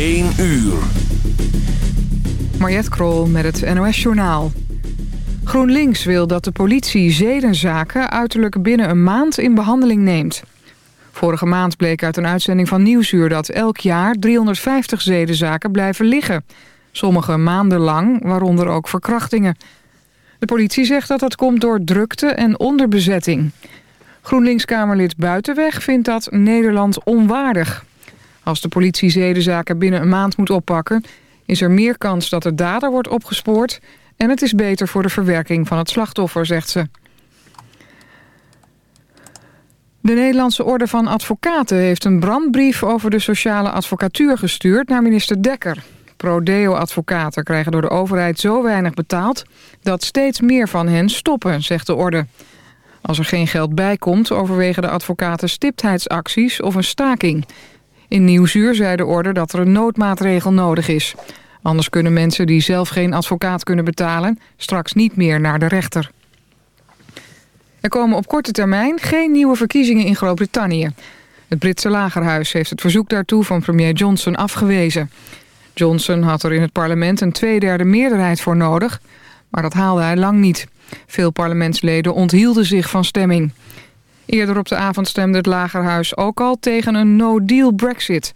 1 uur. Mariette Krol met het NOS Journaal. GroenLinks wil dat de politie zedenzaken uiterlijk binnen een maand in behandeling neemt. Vorige maand bleek uit een uitzending van Nieuwsuur dat elk jaar 350 zedenzaken blijven liggen. Sommige maandenlang, waaronder ook verkrachtingen. De politie zegt dat dat komt door drukte en onderbezetting. GroenLinks-Kamerlid Buitenweg vindt dat Nederland onwaardig. Als de politie zedenzaken binnen een maand moet oppakken... is er meer kans dat de dader wordt opgespoord... en het is beter voor de verwerking van het slachtoffer, zegt ze. De Nederlandse Orde van Advocaten heeft een brandbrief over de sociale advocatuur gestuurd naar minister Dekker. Prodeo-advocaten krijgen door de overheid zo weinig betaald dat steeds meer van hen stoppen, zegt de orde. Als er geen geld bij komt, overwegen de advocaten stiptheidsacties of een staking. In Nieuwsuur zei de orde dat er een noodmaatregel nodig is. Anders kunnen mensen die zelf geen advocaat kunnen betalen... straks niet meer naar de rechter. Er komen op korte termijn geen nieuwe verkiezingen in Groot-Brittannië. Het Britse lagerhuis heeft het verzoek daartoe van premier Johnson afgewezen. Johnson had er in het parlement een tweederde meerderheid voor nodig... maar dat haalde hij lang niet. Veel parlementsleden onthielden zich van stemming. Eerder op de avond stemde het Lagerhuis ook al tegen een no-deal brexit.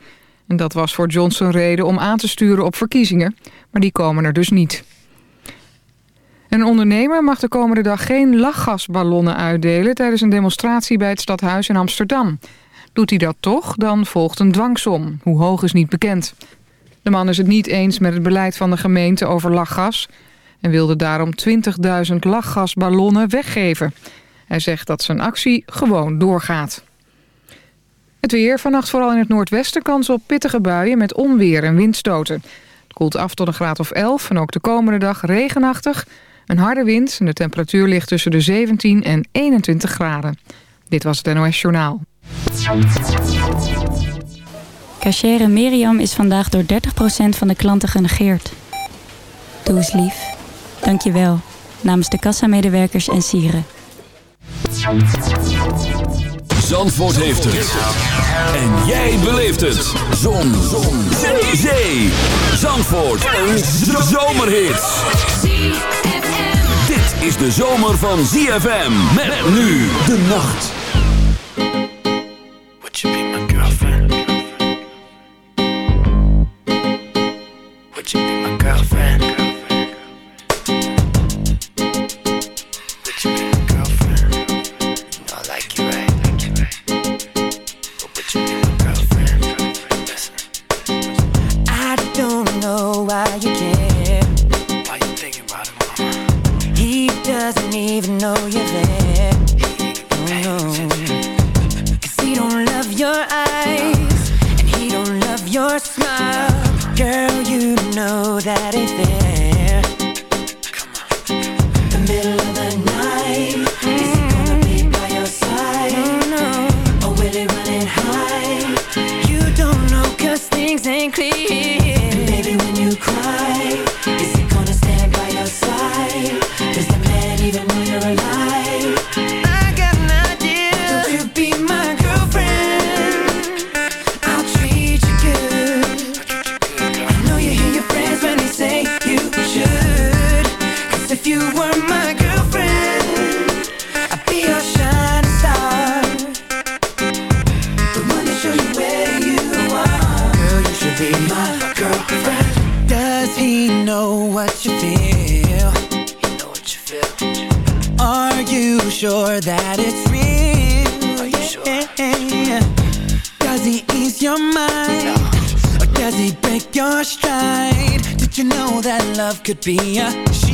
En dat was voor Johnson reden om aan te sturen op verkiezingen, maar die komen er dus niet. Een ondernemer mag de komende dag geen lachgasballonnen uitdelen... tijdens een demonstratie bij het stadhuis in Amsterdam. Doet hij dat toch, dan volgt een dwangsom. Hoe hoog is niet bekend. De man is het niet eens met het beleid van de gemeente over lachgas... en wilde daarom 20.000 lachgasballonnen weggeven. Hij zegt dat zijn actie gewoon doorgaat. Het weer, vannacht vooral in het noordwesten kans op pittige buien met onweer en windstoten. Het koelt af tot een graad of 11 en ook de komende dag regenachtig. Een harde wind en de temperatuur ligt tussen de 17 en 21 graden. Dit was het NOS Journaal. Cachere Miriam is vandaag door 30% van de klanten genegeerd. Doe eens lief. Dank je wel. Namens de kassamedewerkers en sieren. Zandvoort heeft het. En jij beleeft het. Zon. Zon. Zee. Zandvoort. Een zomerhit. Dit is de zomer van ZFM. Met nu de nacht. Would you be my girlfriend? Would you be doesn't even know you're there. No, Cause he don't love your eyes. And he don't love your smile. Girl, you know that ain't fair. Could?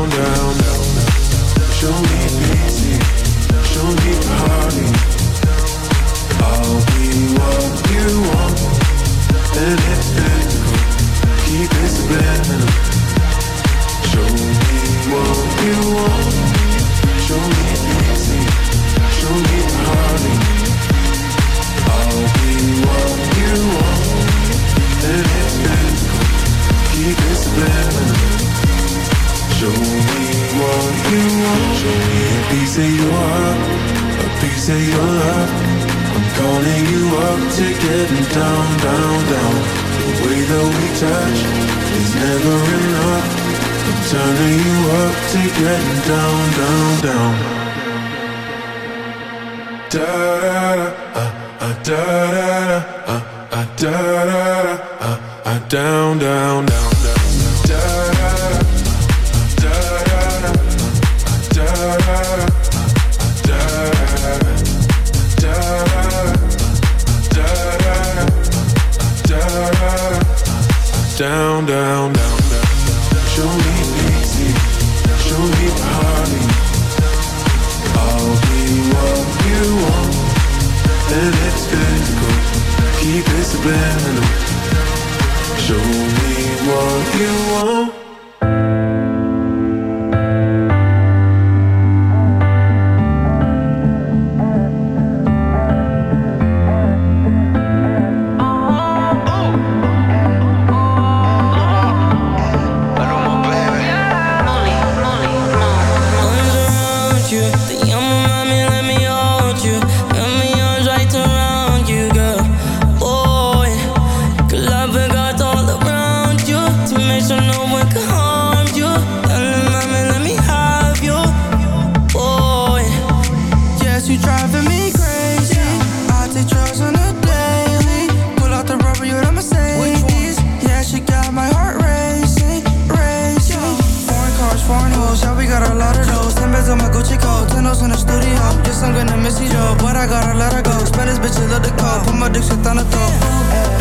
bitches love the call. Put my dick shit on the top.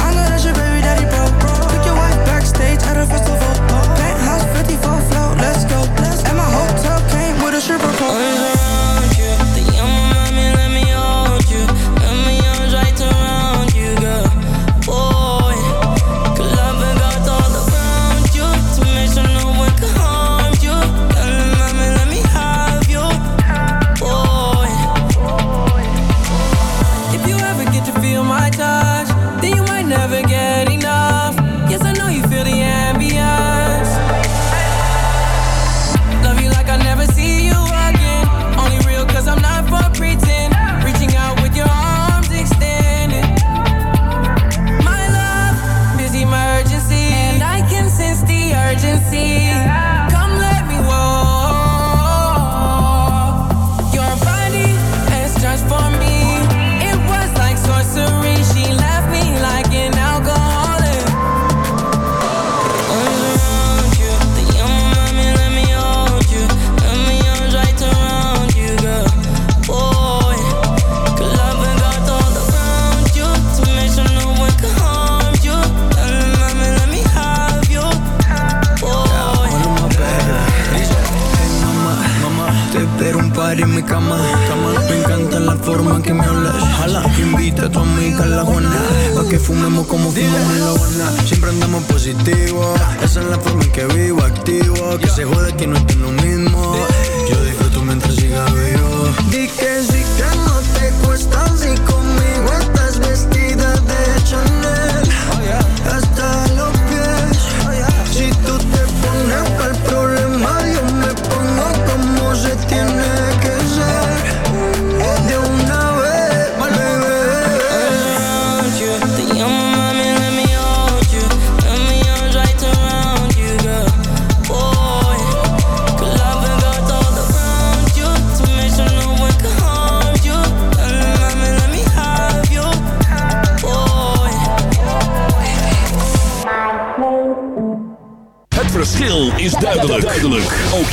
I know that's your baby daddy, bro. Took your wife backstage at a festival. Penthouse 54 float, let's go. And my hotel came with a stripper pole. mi cama. Me encanta la forma que me hablas. Jala, invita a tu amiga a la Juana. Pa' que fumemos como fumamos en la Habana. Siempre andamos positivo. Esa es la forma en que vivo, activo. Que se jode que no estoy lo mismo. Yo disfruto mientras siga vivo. Di que sí, que no.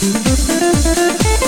MUZIEK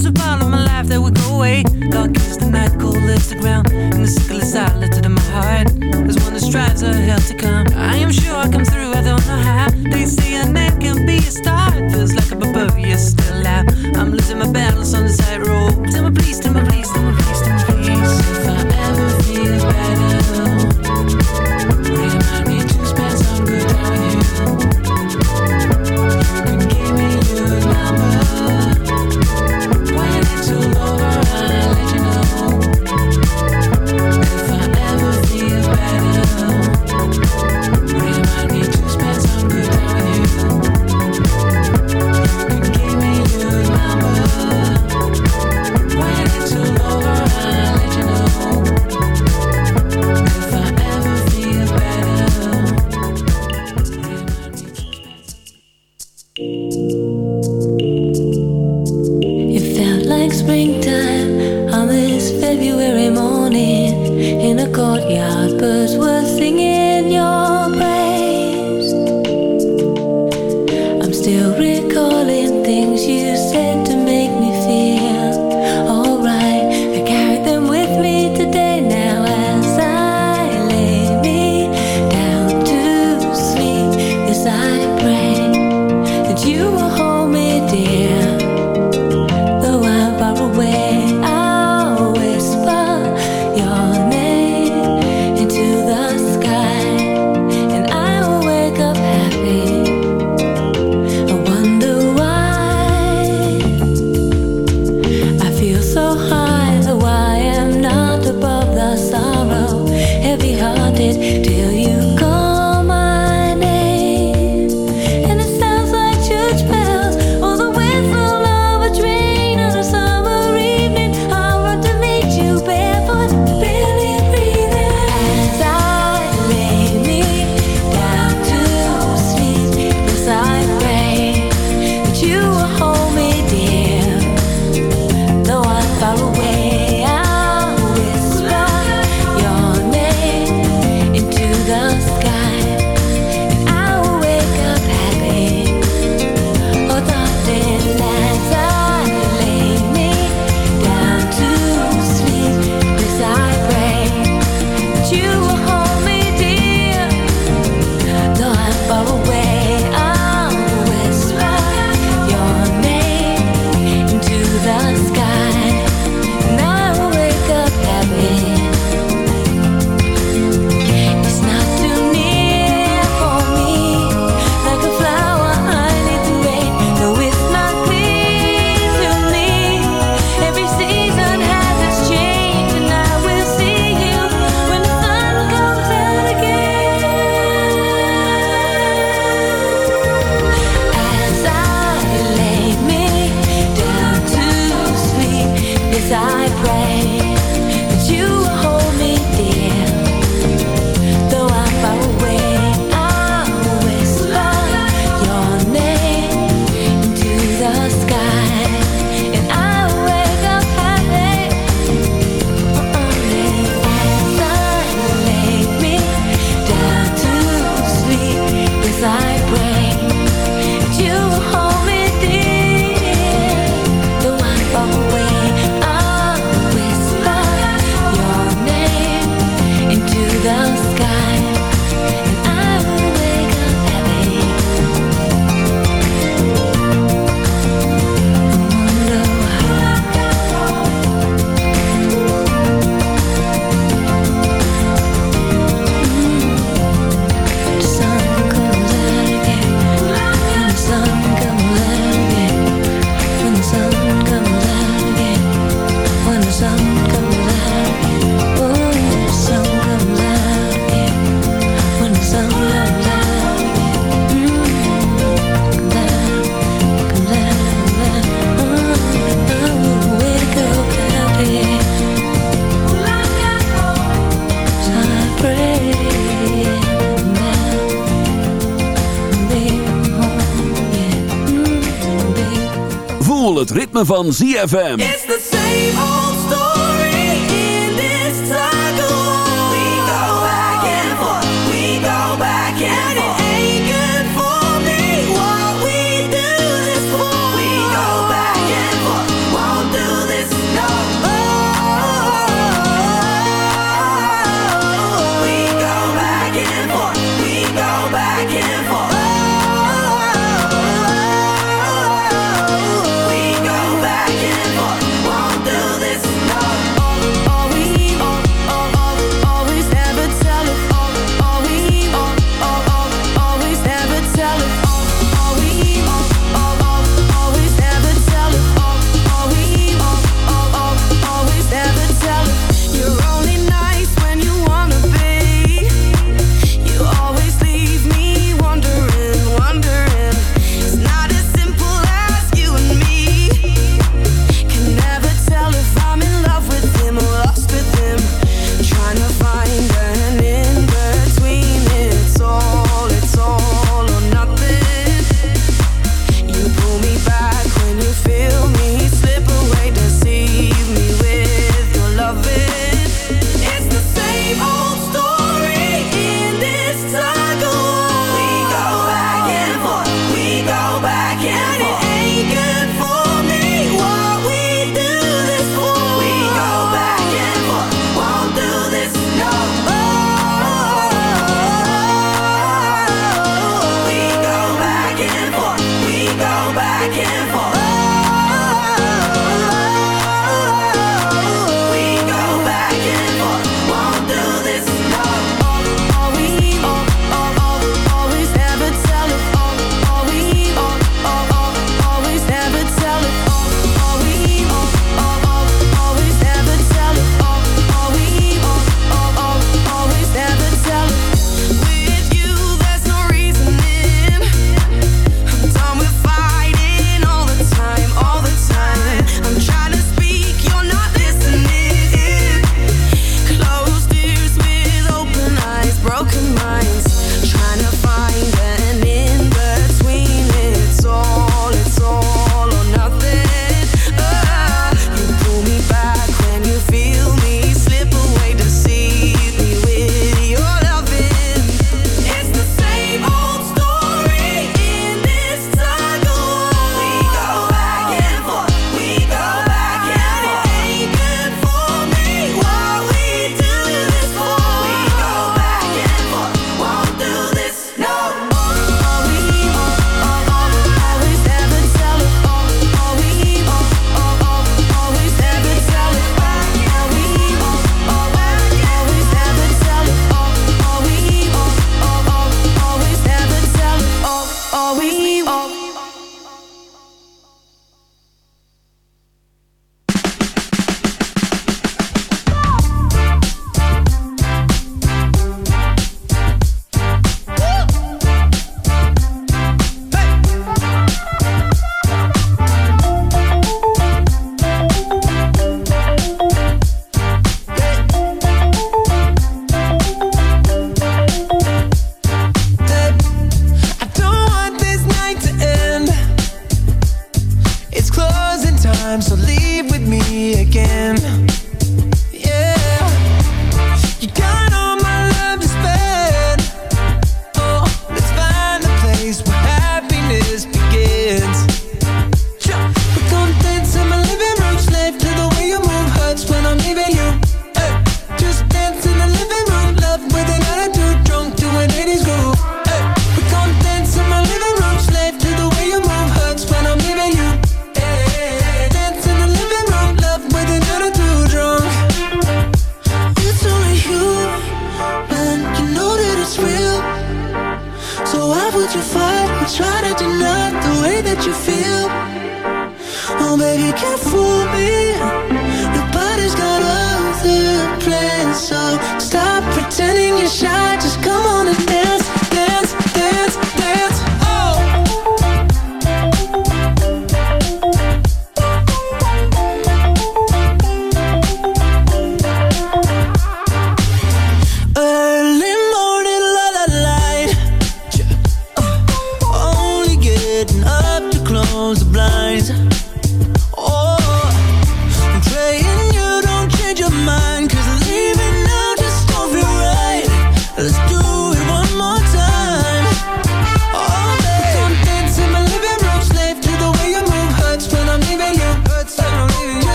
van ZFM. It's the same old story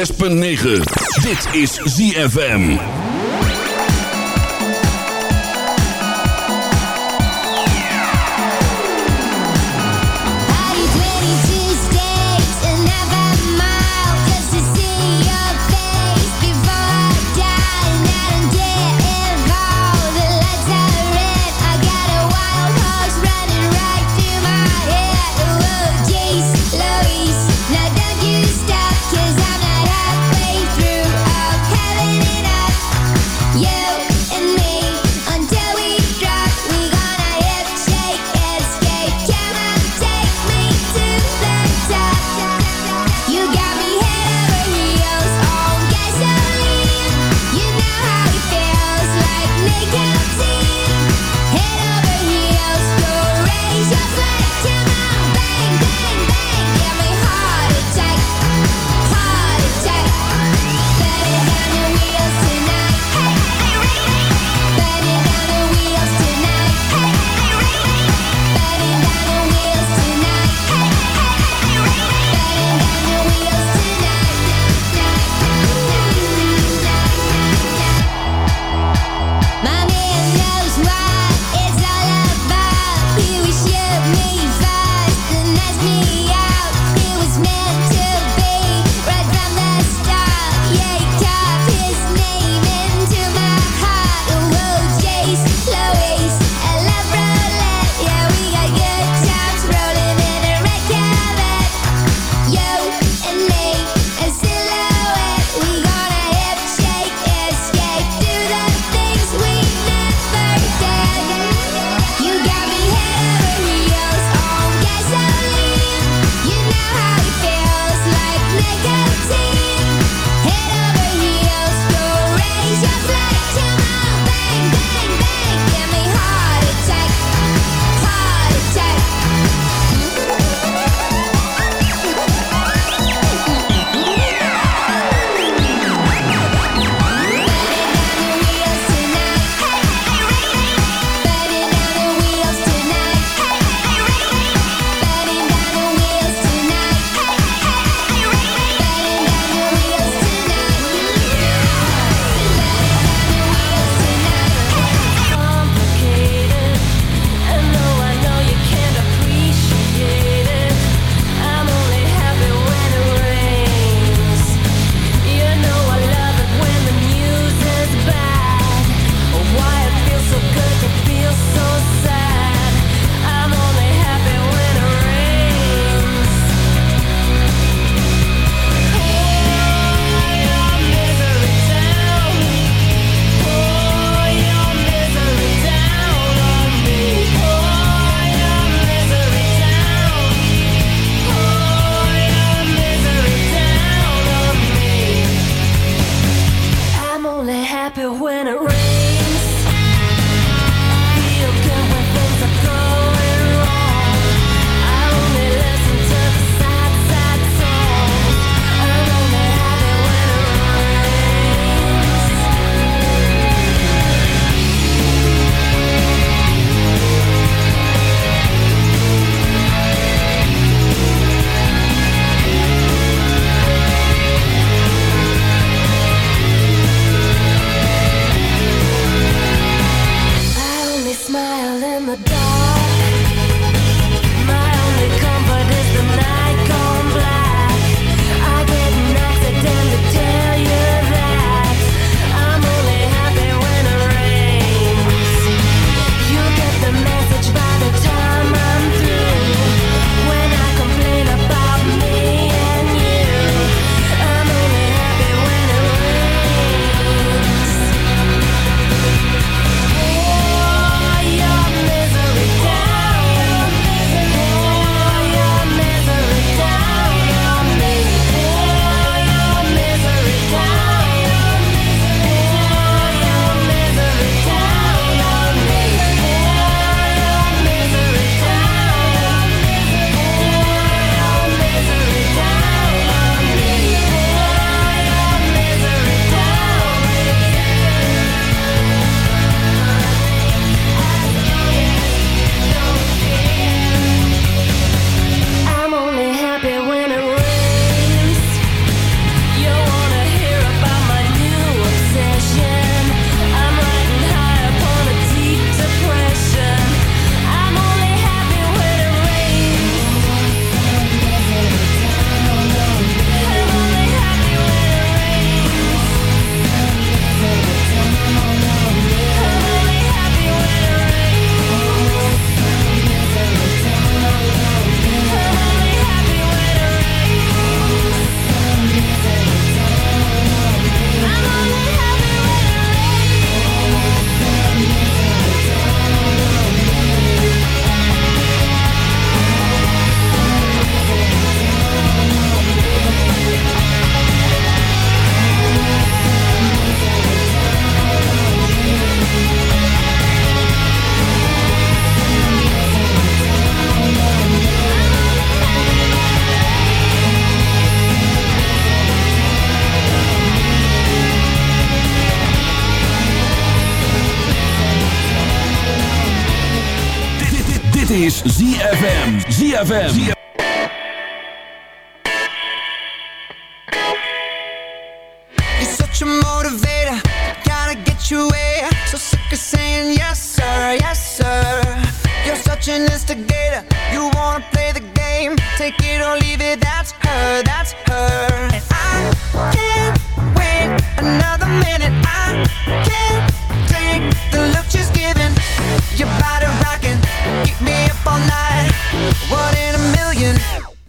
106.9. Dit is ZFM.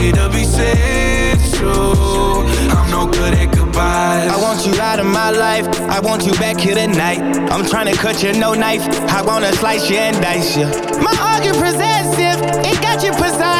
Need to be too. I'm no good at goodbyes. I want you out of my life. I want you back here tonight. I'm trying to cut you, no knife. I wanna slice you and dice you. My get possessive, it got you precise.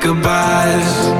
Goodbyes.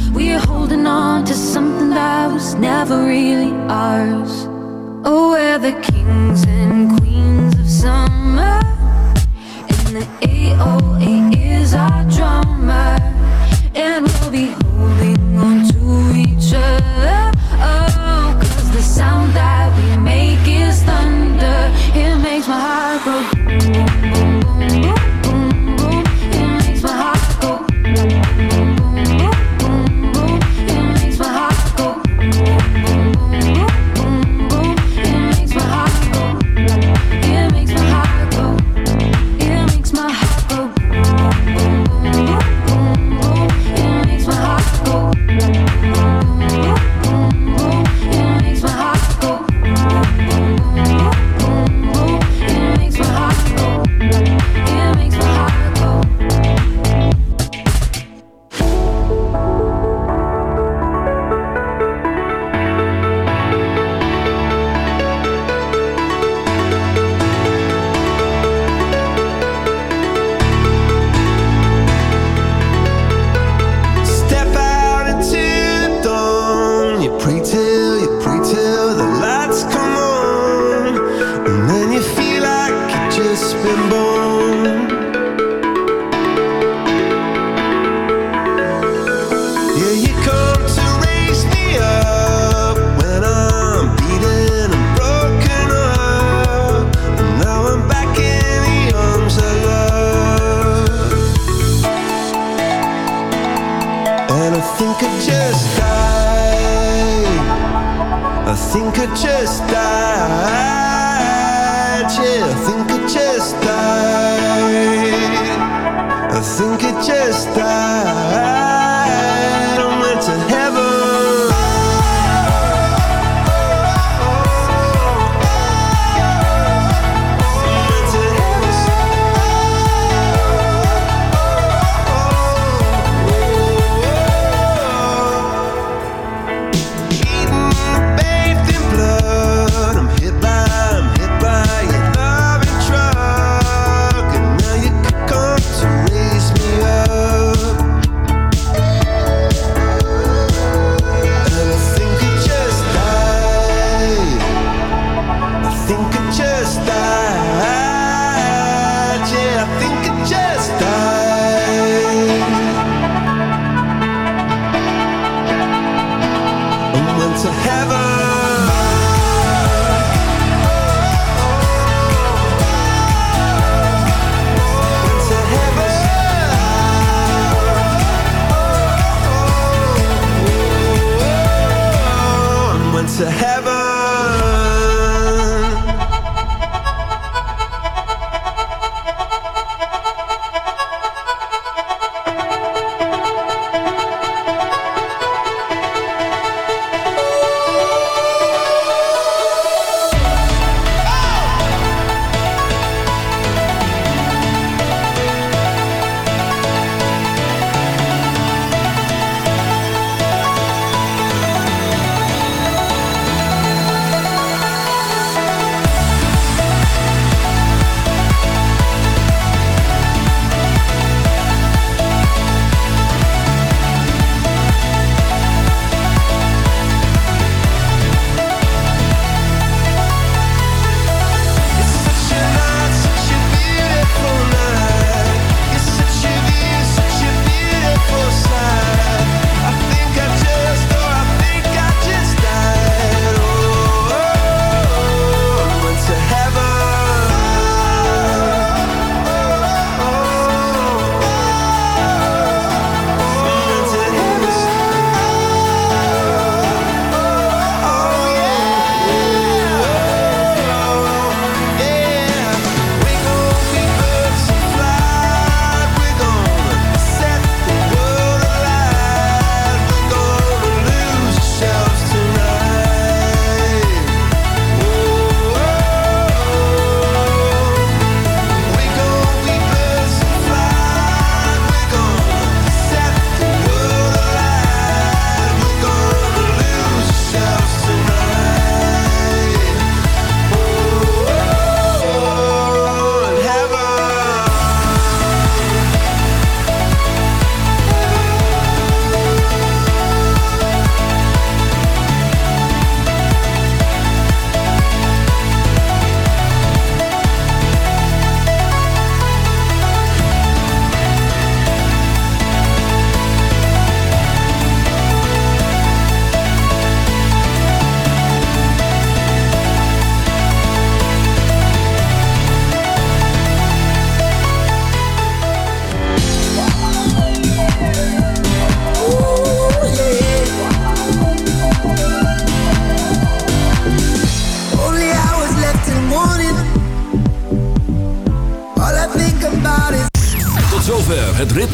We're holding on to something that was never really ours. Oh, we're the kings and queens of summer, and the 808 is our drum.